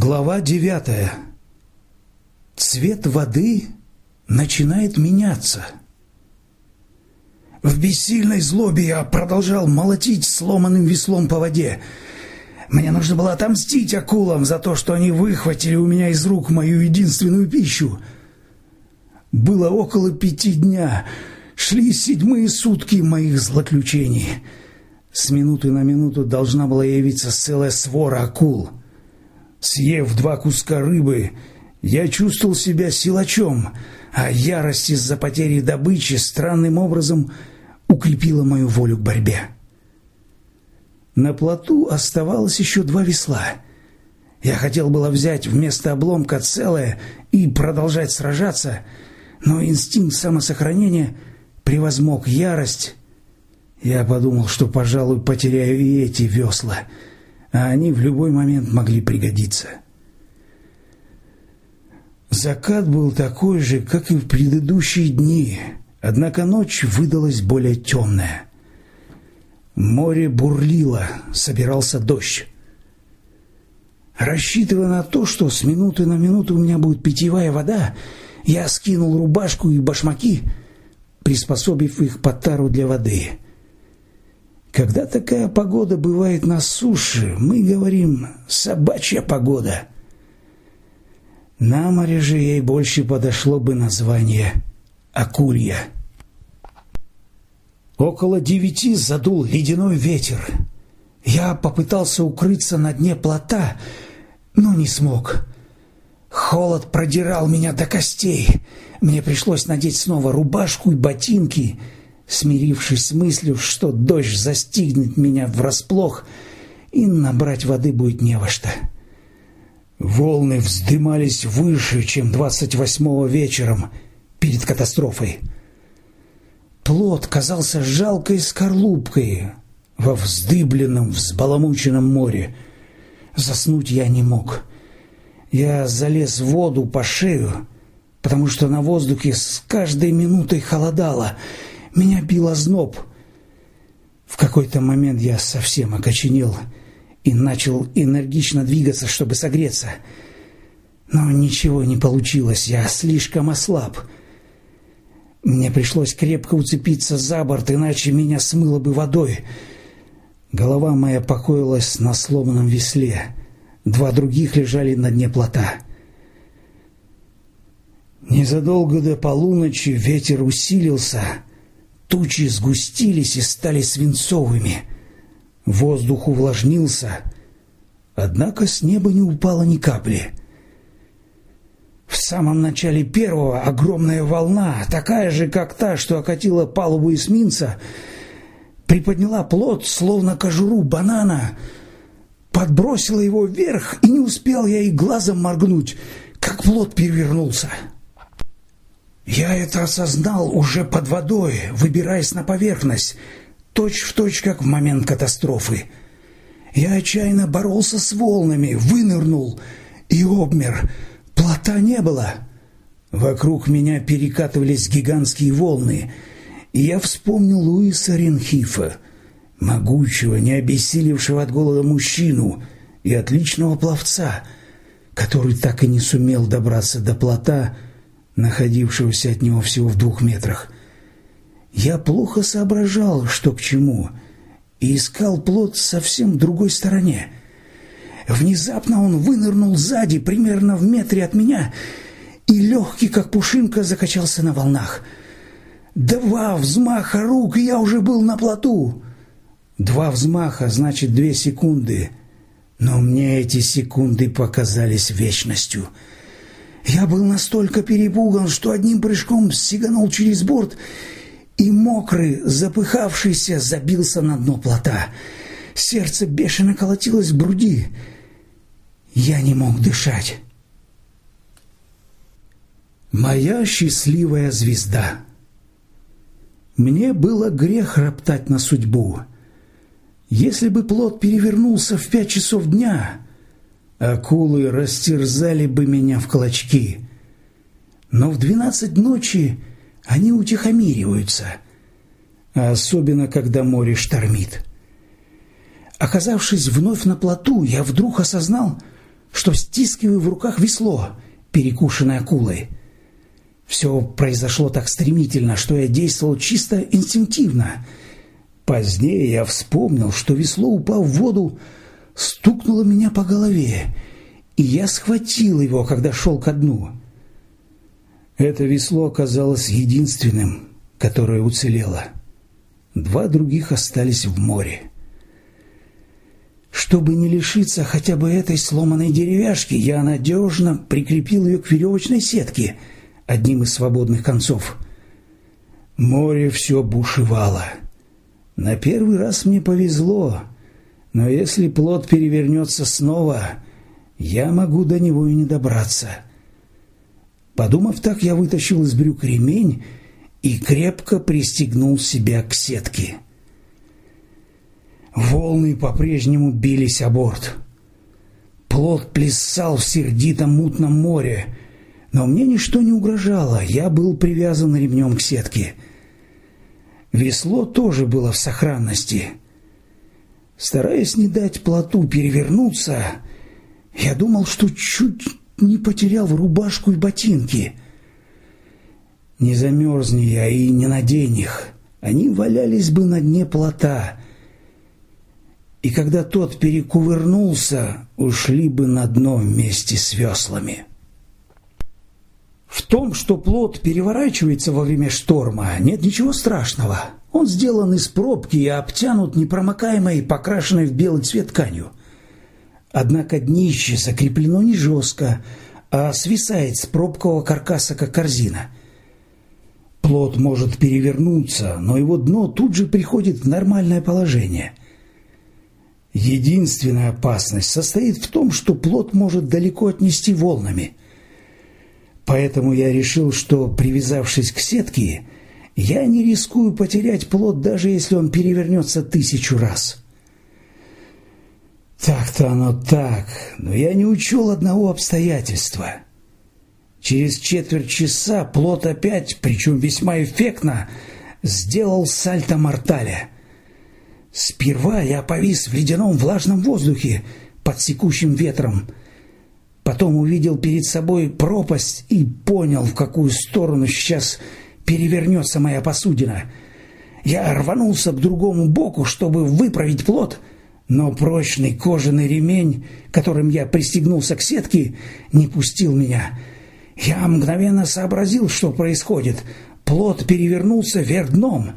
Глава девятая. Цвет воды начинает меняться. В бессильной злобе я продолжал молотить сломанным веслом по воде. Мне нужно было отомстить акулам за то, что они выхватили у меня из рук мою единственную пищу. Было около пяти дня, шли седьмые сутки моих злоключений. С минуты на минуту должна была явиться целая свора акул — Съев два куска рыбы, я чувствовал себя силачом, а ярость из-за потери добычи странным образом укрепила мою волю к борьбе. На плоту оставалось еще два весла. Я хотел было взять вместо обломка целое и продолжать сражаться, но инстинкт самосохранения превозмог ярость. Я подумал, что, пожалуй, потеряю и эти весла — а они в любой момент могли пригодиться. Закат был такой же, как и в предыдущие дни, однако ночь выдалась более темная. Море бурлило, собирался дождь. Рассчитывая на то, что с минуты на минуту у меня будет питьевая вода, я скинул рубашку и башмаки, приспособив их под тару для воды — когда такая погода бывает на суше, мы говорим «собачья погода». На море же ей больше подошло бы название «акулья». Около девяти задул ледяной ветер. Я попытался укрыться на дне плота, но не смог. Холод продирал меня до костей. Мне пришлось надеть снова рубашку и ботинки — смирившись с мыслью, что дождь застигнет меня врасплох, и набрать воды будет не во что. Волны вздымались выше, чем двадцать восьмого вечером перед катастрофой. Плод казался жалкой скорлупкой во вздыбленном, взбаламученном море. Заснуть я не мог. Я залез в воду по шею, потому что на воздухе с каждой минутой холодало — меня бил озноб. В какой-то момент я совсем окоченел и начал энергично двигаться, чтобы согреться. Но ничего не получилось, я слишком ослаб. Мне пришлось крепко уцепиться за борт, иначе меня смыло бы водой. Голова моя покоилась на сломанном весле. Два других лежали на дне плота. Незадолго до полуночи ветер усилился — Тучи сгустились и стали свинцовыми. Воздух увлажнился, однако с неба не упало ни капли. В самом начале первого огромная волна, такая же, как та, что окатила палубу эсминца, приподняла плот, словно кожуру банана, подбросила его вверх, и не успел я и глазом моргнуть, как плот перевернулся. Я это осознал уже под водой, выбираясь на поверхность, точь в точь, как в момент катастрофы. Я отчаянно боролся с волнами, вынырнул и обмер. Плота не было. Вокруг меня перекатывались гигантские волны, и я вспомнил Луиса Ренхифа, могучего, не обессилевшего от голода мужчину и отличного пловца, который так и не сумел добраться до плота, находившегося от него всего в двух метрах. Я плохо соображал, что к чему, и искал плод совсем другой стороне. Внезапно он вынырнул сзади, примерно в метре от меня, и легкий, как пушинка, закачался на волнах. Два взмаха рук, и я уже был на плоту. Два взмаха, значит, две секунды. Но мне эти секунды показались вечностью — я был настолько перепуган, что одним прыжком сиганул через борт и мокрый, запыхавшийся, забился на дно плота. Сердце бешено колотилось в груди. Я не мог дышать. Моя счастливая звезда. Мне было грех роптать на судьбу. Если бы плод перевернулся в пять часов дня, акулы растерзали бы меня в клочки. Но в двенадцать ночи они утихомириваются, особенно, когда море штормит. Оказавшись вновь на плоту, я вдруг осознал, что стискиваю в руках весло, перекушенное акулой. Все произошло так стремительно, что я действовал чисто инстинктивно. Позднее я вспомнил, что весло, упав в воду, стукнуло меня по голове, и я схватил его, когда шел ко дну. Это весло оказалось единственным, которое уцелело. Два других остались в море. Чтобы не лишиться хотя бы этой сломанной деревяшки, я надежно прикрепил ее к веревочной сетке – одним из свободных концов. Море все бушевало. На первый раз мне повезло, но если плод перевернется снова, я могу до него и не добраться. Подумав так, я вытащил из брюк ремень и крепко пристегнул себя к сетке. Волны по-прежнему бились о борт. Плод плясал в сердитом мутном море, но мне ничто не угрожало, я был привязан ремнем к сетке. Весло тоже было в сохранности. Стараясь не дать плоту перевернуться, я думал, что чуть не потерял рубашку и ботинки. Не замерзни я и не надень их, они валялись бы на дне плота. И когда тот перекувырнулся, ушли бы на дно вместе с веслами. В том, что плод переворачивается во время шторма, нет ничего страшного. Он сделан из пробки и обтянут непромокаемой, покрашенной в белый цвет тканью. Однако днище закреплено не жестко, а свисает с пробкового каркаса, как корзина. Плод может перевернуться, но его дно тут же приходит в нормальное положение. Единственная опасность состоит в том, что плод может далеко отнести волнами – Поэтому я решил, что, привязавшись к сетке, я не рискую потерять плод, даже если он перевернется тысячу раз. Так-то оно так, но я не учел одного обстоятельства. Через четверть часа плод опять, причем весьма эффектно, сделал сальто-мортале. Сперва я повис в ледяном влажном воздухе под секущим ветром, Потом увидел перед собой пропасть и понял, в какую сторону сейчас перевернется моя посудина. Я рванулся к другому боку, чтобы выправить плот, но прочный кожаный ремень, которым я пристегнулся к сетке, не пустил меня. Я мгновенно сообразил, что происходит. Плот перевернулся вверх дном.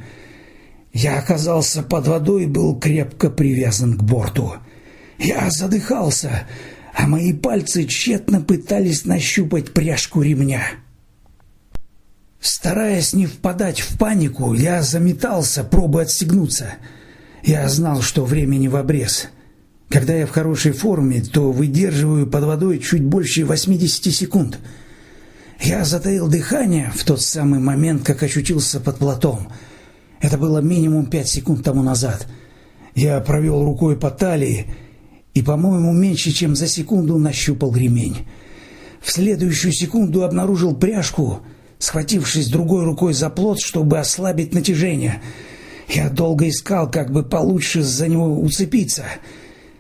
Я оказался под водой и был крепко привязан к борту. Я задыхался, а мои пальцы тщетно пытались нащупать пряжку ремня. Стараясь не впадать в панику, я заметался, пробуя отстегнуться. Я знал, что времени в обрез. Когда я в хорошей форме, то выдерживаю под водой чуть больше 80 секунд. Я затаил дыхание в тот самый момент, как очутился под плотом. Это было минимум 5 секунд тому назад. Я провел рукой по талии и, по-моему, меньше чем за секунду нащупал ремень. В следующую секунду обнаружил пряжку, схватившись другой рукой за плот, чтобы ослабить натяжение. Я долго искал, как бы получше за него уцепиться.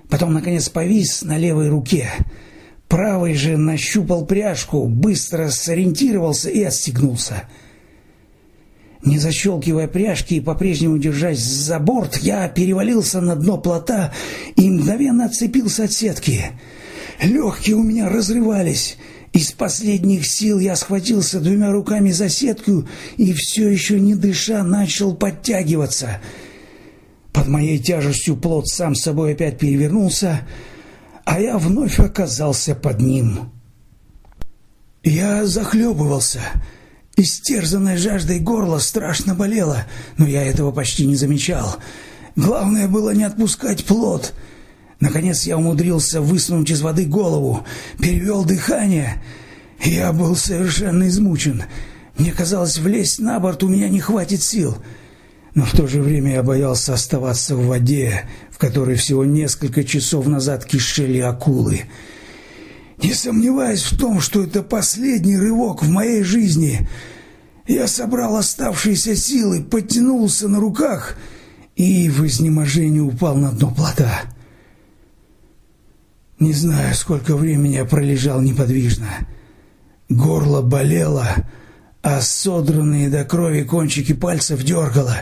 Потом, наконец, повис на левой руке. Правой же нащупал пряжку, быстро сориентировался и отстегнулся. — не защелкивая пряжки и по-прежнему держась за борт, я перевалился на дно плота и мгновенно отцепился от сетки. Легкие у меня разрывались. Из последних сил я схватился двумя руками за сетку и все еще не дыша начал подтягиваться. Под моей тяжестью плот сам собой опять перевернулся, а я вновь оказался под ним. Я захлебывался — Истерзанное жаждой горло страшно болело, но я этого почти не замечал. Главное было не отпускать плод. Наконец я умудрился высунуть из воды голову, перевел дыхание. Я был совершенно измучен. Мне казалось, влезть на борт у меня не хватит сил. Но в то же время я боялся оставаться в воде, в которой всего несколько часов назад кишели акулы. Не сомневаясь в том, что это последний рывок в моей жизни, я собрал оставшиеся силы, подтянулся на руках и в изнеможении упал на дно плота. Не знаю, сколько времени я пролежал неподвижно. Горло болело, а содранные до крови кончики пальцев дергало.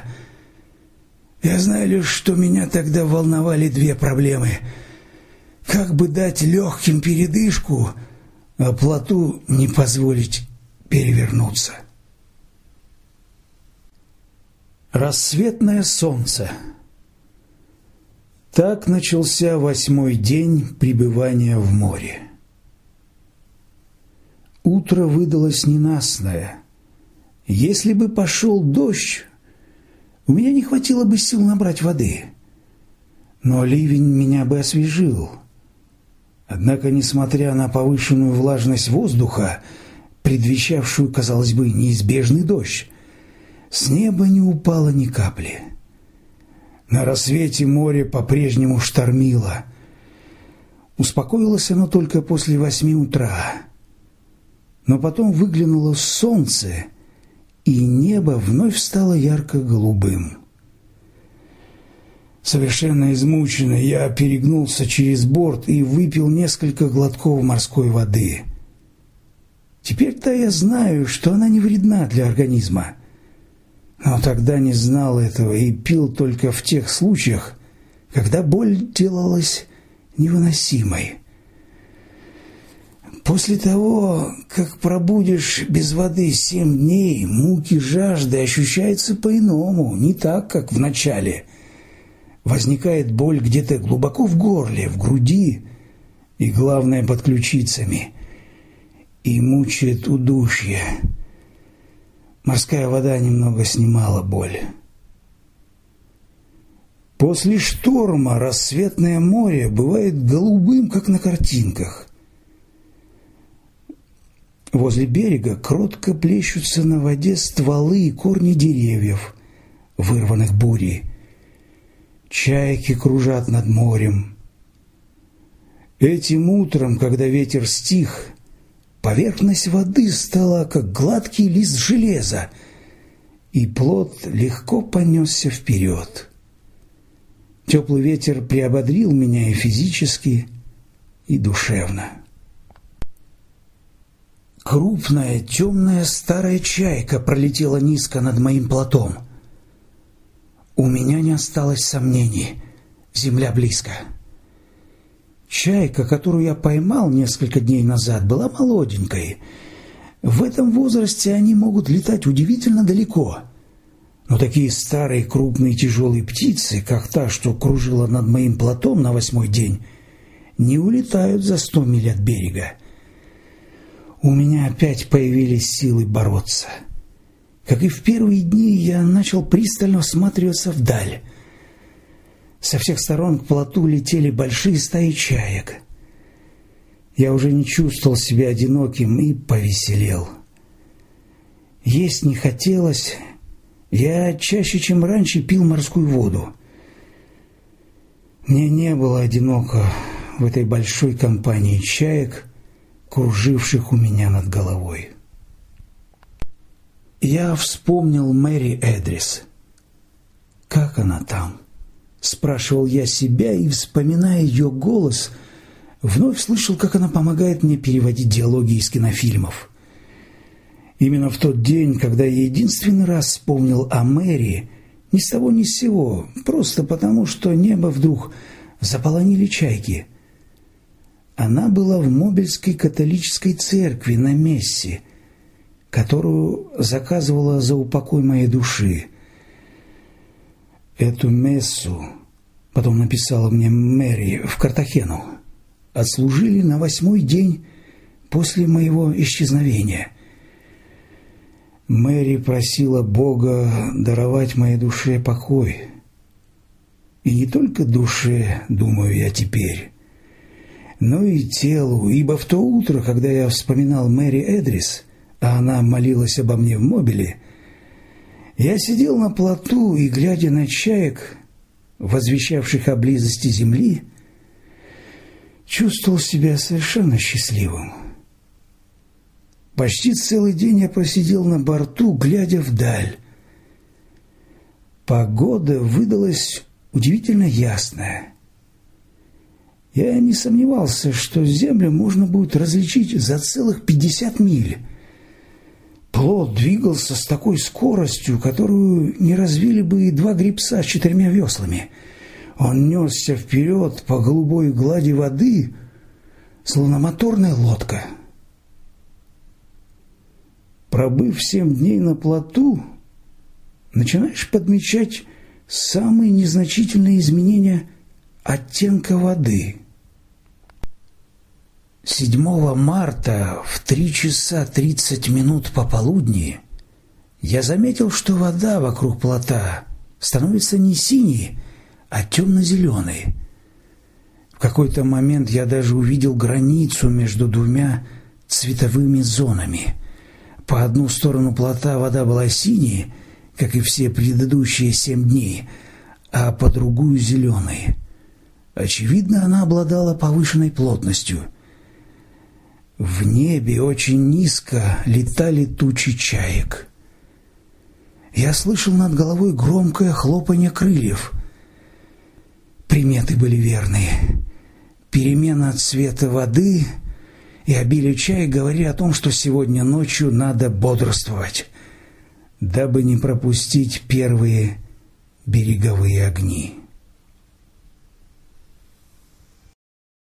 Я знаю лишь, что меня тогда волновали две проблемы. Как бы дать легким передышку, а плоту не позволить перевернуться. Рассветное солнце Так начался восьмой день пребывания в море. Утро выдалось ненастное. Если бы пошел дождь, у меня не хватило бы сил набрать воды. Но ливень меня бы освежил. Однако, несмотря на повышенную влажность воздуха, предвещавшую, казалось бы, неизбежный дождь, с неба не упало ни капли. На рассвете море по-прежнему штормило. Успокоилось оно только после восьми утра. Но потом выглянуло солнце — и небо вновь стало ярко-голубым. Совершенно измученный, я перегнулся через борт и выпил несколько глотков морской воды. Теперь-то я знаю, что она не вредна для организма. Но тогда не знал этого и пил только в тех случаях, когда боль делалась невыносимой. После того, как пробудешь без воды семь дней, муки жажды ощущаются по-иному, не так, как в начале. Возникает боль где-то глубоко в горле, в груди и, главное, под ключицами. И мучает удушье. Морская вода немного снимала боль. После шторма рассветное море бывает голубым, как на картинках. Возле берега кротко плещутся на воде стволы и корни деревьев, вырванных бурей. Чайки кружат над морем. Этим утром, когда ветер стих, поверхность воды стала как гладкий лист железа, и плод легко понесся вперед. Теплый ветер приободрил меня и физически, и душевно. Крупная, темная старая чайка пролетела низко над моим плотом. У меня не осталось сомнений. Земля близко. Чайка, которую я поймал несколько дней назад, была молоденькой. В этом возрасте они могут летать удивительно далеко. Но такие старые, крупные, тяжелые птицы, как та, что кружила над моим плотом на восьмой день, не улетают за сто миль от берега у меня опять появились силы бороться. Как и в первые дни, я начал пристально всматриваться вдаль. Со всех сторон к плоту летели большие стаи чаек. Я уже не чувствовал себя одиноким и повеселел. Есть не хотелось. Я чаще, чем раньше, пил морскую воду. Мне не было одиноко в этой большой компании чаек, круживших у меня над головой. Я вспомнил Мэри Эдрис. «Как она там?» – спрашивал я себя и, вспоминая ее голос, вновь слышал, как она помогает мне переводить диалоги из кинофильмов. Именно в тот день, когда я единственный раз вспомнил о Мэри, ни с того ни с сего, просто потому, что небо вдруг заполонили чайки – она была в Мобельской католической церкви на мессе, которую заказывала за упокой моей души. Эту мессу, потом написала мне Мэри в Картахену, отслужили на восьмой день после моего исчезновения. Мэри просила Бога даровать моей душе покой. И не только душе, думаю я теперь, но и телу, ибо в то утро, когда я вспоминал Мэри Эдрис, а она молилась обо мне в мобиле, я сидел на плоту и, глядя на чаек, возвещавших о близости земли, чувствовал себя совершенно счастливым. Почти целый день я просидел на борту, глядя вдаль. Погода выдалась удивительно ясная. Я не сомневался, что землю можно будет различить за целых пятьдесят миль. Плод двигался с такой скоростью, которую не развили бы и два грибца с четырьмя веслами. Он несся вперед по голубой глади воды, словно моторная лодка. Пробыв семь дней на плоту, начинаешь подмечать самые незначительные изменения оттенка воды. 7 марта в 3 часа 30 минут пополудни я заметил, что вода вокруг плота становится не синей, а темно-зеленой. В какой-то момент я даже увидел границу между двумя цветовыми зонами. По одну сторону плота вода была синей, как и все предыдущие семь дней, а по другую — зеленой. Очевидно, она обладала повышенной плотностью. В небе очень низко летали тучи чаек. Я слышал над головой громкое хлопанье крыльев. Приметы были верные. Перемена цвета воды и обилие чая говорили о том, что сегодня ночью надо бодрствовать дабы не пропустить первые береговые огни.